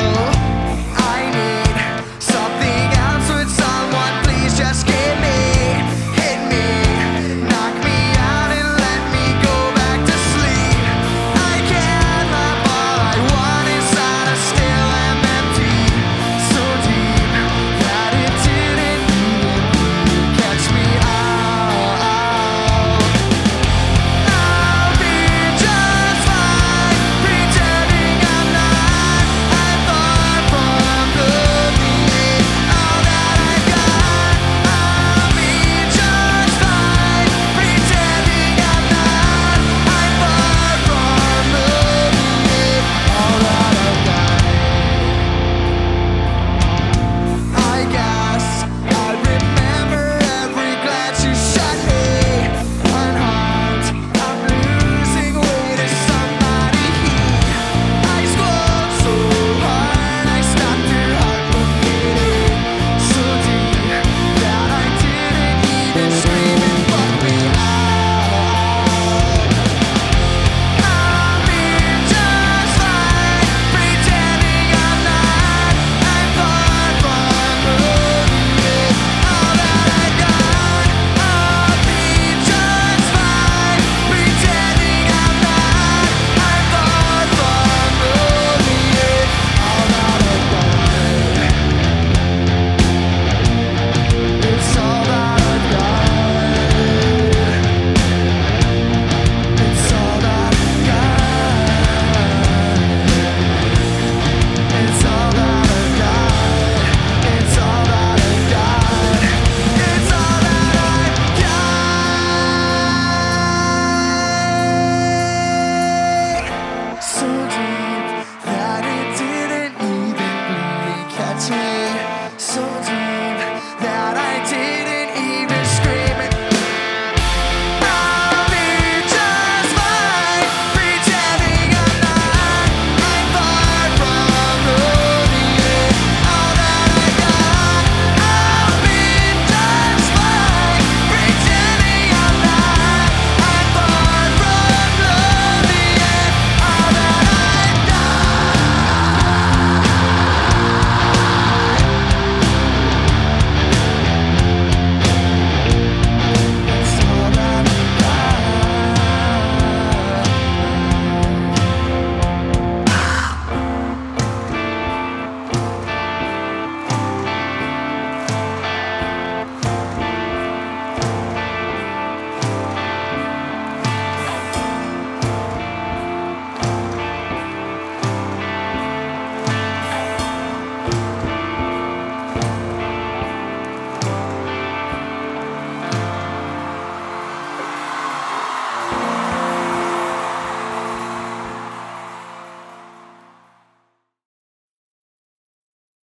Oh. touch me.